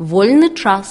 Вольны час.